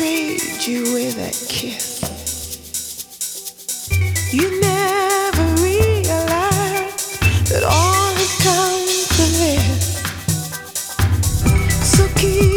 trade you with a kiss. You never realize that all has come to this. So keep.